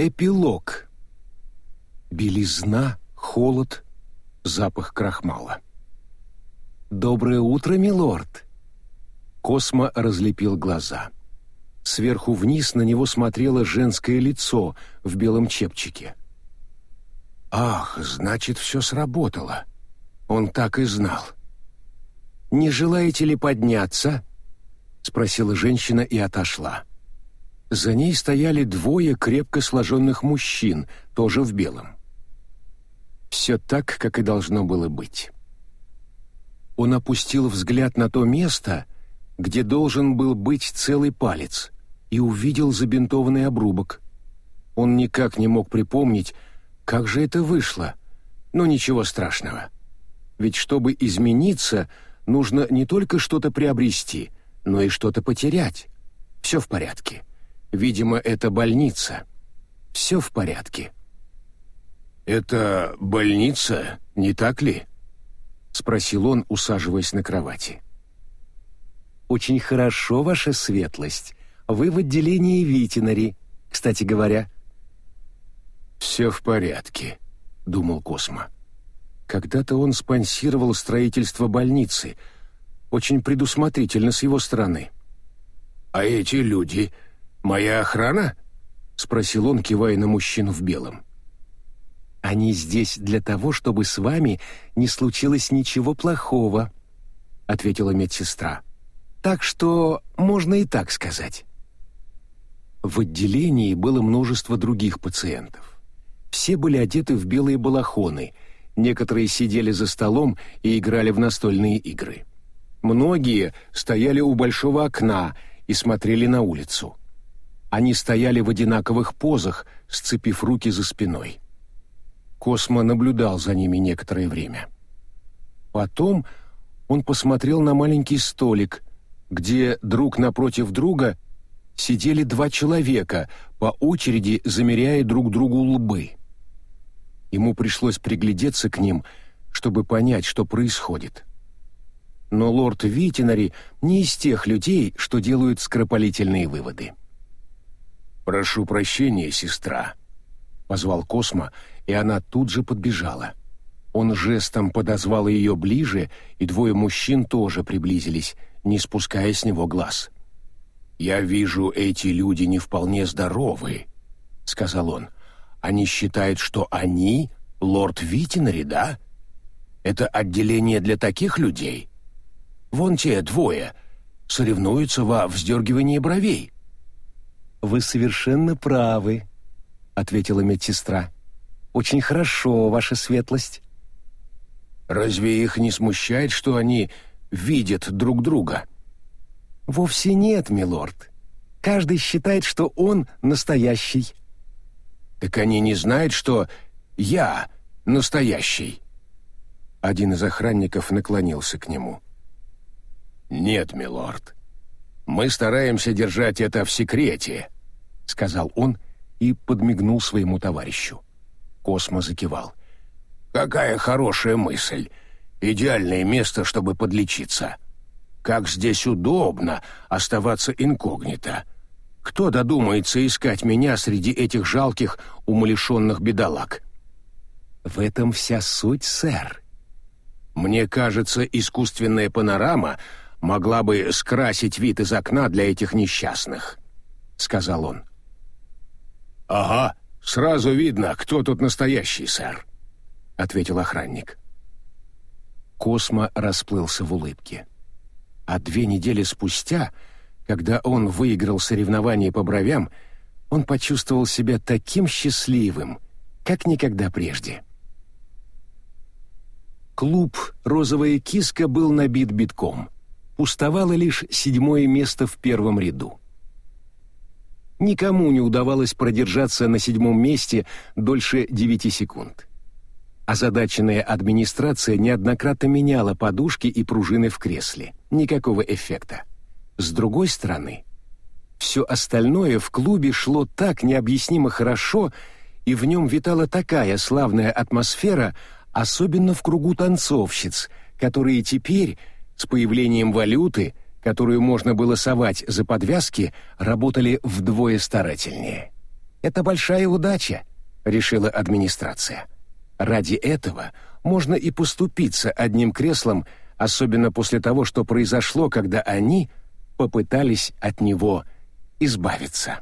Эпилог. Белизна, холод, запах крахмала. «Доброе утро, милорд!» Космо разлепил глаза. Сверху вниз на него смотрело женское лицо в белом чепчике. «Ах, значит, все сработало!» Он так и знал. «Не желаете ли подняться?» — спросила женщина и отошла. За ней стояли двое крепко сложенных мужчин, тоже в белом. Все так, как и должно было быть. Он опустил взгляд на то место, где должен был быть целый палец, и увидел забинтованный обрубок. Он никак не мог припомнить, как же это вышло, но ничего страшного. Ведь чтобы измениться, нужно не только что-то приобрести, но и что-то потерять. Все в порядке. Видимо, это больница. Все в порядке. «Это больница, не так ли?» — спросил он, усаживаясь на кровати. «Очень хорошо, ваша светлость. Вы в отделении ветеринари, кстати говоря». «Все в порядке», — думал Космо. «Когда-то он спонсировал строительство больницы. Очень предусмотрительно с его стороны». «А эти люди «Моя охрана?» — спросил он, кивая на мужчину в белом. «Они здесь для того, чтобы с вами не случилось ничего плохого», — ответила медсестра. «Так что можно и так сказать». В отделении было множество других пациентов. Все были одеты в белые балахоны, некоторые сидели за столом и играли в настольные игры. Многие стояли у большого окна и смотрели на улицу. Они стояли в одинаковых позах, сцепив руки за спиной. Космо наблюдал за ними некоторое время. Потом он посмотрел на маленький столик, где друг напротив друга сидели два человека, по очереди замеряя друг другу лбы. Ему пришлось приглядеться к ним, чтобы понять, что происходит. Но лорд Витинари не из тех людей, что делают скоропалительные выводы. «Прошу прощения, сестра», — позвал Космо, и она тут же подбежала. Он жестом подозвал ее ближе, и двое мужчин тоже приблизились, не спуская с него глаз. «Я вижу, эти люди не вполне здоровы», — сказал он. «Они считают, что они — лорд Витинари, да? Это отделение для таких людей? Вон те двое соревнуются во вздергивании бровей». «Вы совершенно правы», — ответила медсестра. «Очень хорошо, ваша светлость». «Разве их не смущает, что они видят друг друга?» «Вовсе нет, милорд. Каждый считает, что он настоящий». «Так они не знают, что я настоящий». Один из охранников наклонился к нему. «Нет, милорд. Мы стараемся держать это в секрете», — сказал он и подмигнул своему товарищу. Космо закивал. «Какая хорошая мысль! Идеальное место, чтобы подлечиться. Как здесь удобно оставаться инкогнито. Кто додумается искать меня среди этих жалких, умалишенных бедолаг?» «В этом вся суть, сэр». «Мне кажется, искусственная панорама — могла бы скрасить вид из окна для этих несчастных», — сказал он. «Ага, сразу видно, кто тут настоящий, сэр», — ответил охранник. Космо расплылся в улыбке. А две недели спустя, когда он выиграл соревнование по бровям, он почувствовал себя таким счастливым, как никогда прежде. Клуб «Розовая киска» был набит битком — пустовало лишь седьмое место в первом ряду. Никому не удавалось продержаться на седьмом месте дольше девяти секунд. Озадаченная администрация неоднократно меняла подушки и пружины в кресле. Никакого эффекта. С другой стороны, все остальное в клубе шло так необъяснимо хорошо, и в нем витала такая славная атмосфера, особенно в кругу танцовщиц, которые теперь с появлением валюты, которую можно было совать за подвязки, работали вдвое старательнее. Это большая удача, решила администрация. Ради этого можно и поступиться одним креслом, особенно после того, что произошло, когда они попытались от него избавиться.